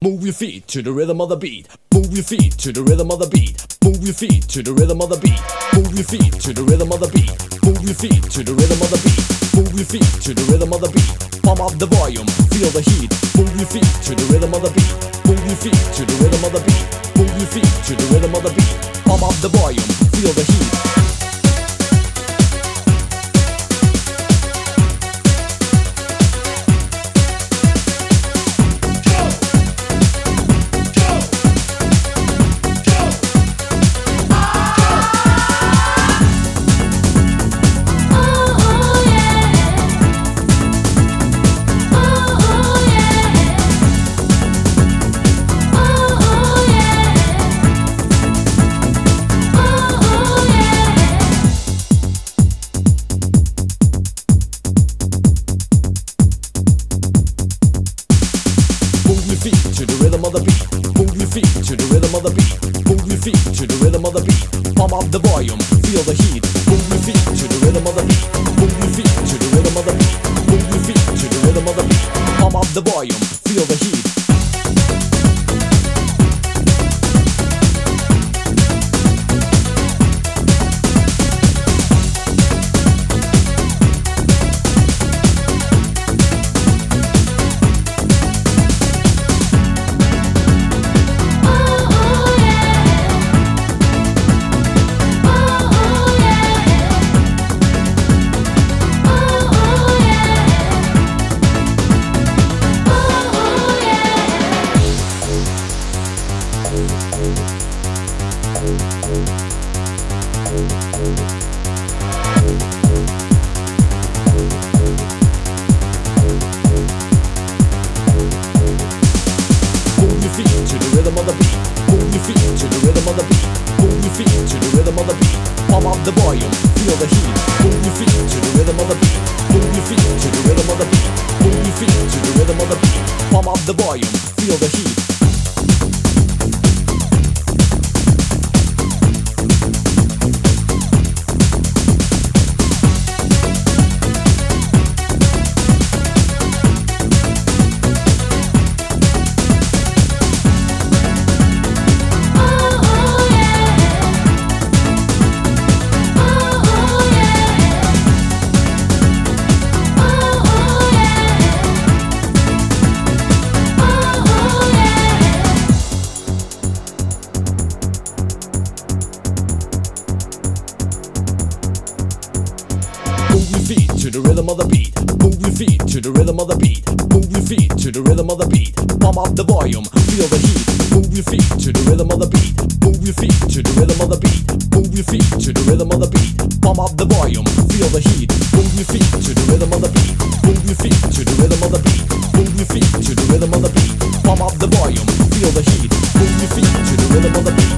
Move your feet to the rhythm of the beat. Move your feet to the rhythm of the beat. Move your feet to the rhythm of the beat. Move your feet to the rhythm of the beat. Move your feet to the rhythm of the beat. Move your feet to the rhythm of the beat. Pump up the volume, feel the heat. Move your feet to the rhythm of the beat. Move your feet to the rhythm of the beat. Move your feet to the rhythm of the beat. Pump up the volume, feel the heat. Your feet to the rhythm of the beat. Move your feet to the rhythm of the beat. Move your feet to the rhythm of the beat. Pump up the volume, feel the heat. Move your feet to the rhythm of the beat. Move your feet to the rhythm of the beat. Move your feet to the rhythm of the beat. Pump up the volume, feel the heat. Move your feet to the rhythm of the beat. Pump up the volume, feel the heat. Move your feet feet to the rhythm of the beat. Move your feet to the rhythm of the beat. Move your feet to the rhythm of the beat. Pump up the volume, feel the heat. Move your feet to the rhythm of the beat. Move your feet to the rhythm of the beat. Move your feet to the rhythm of the beat. Pump up the volume, feel the heat. Move your feet to the rhythm of the beat. Move your feet to the rhythm of the beat. Move your feet to the rhythm of the beat. Pump up the volume, feel the heat. Move your feet to the rhythm of the beat.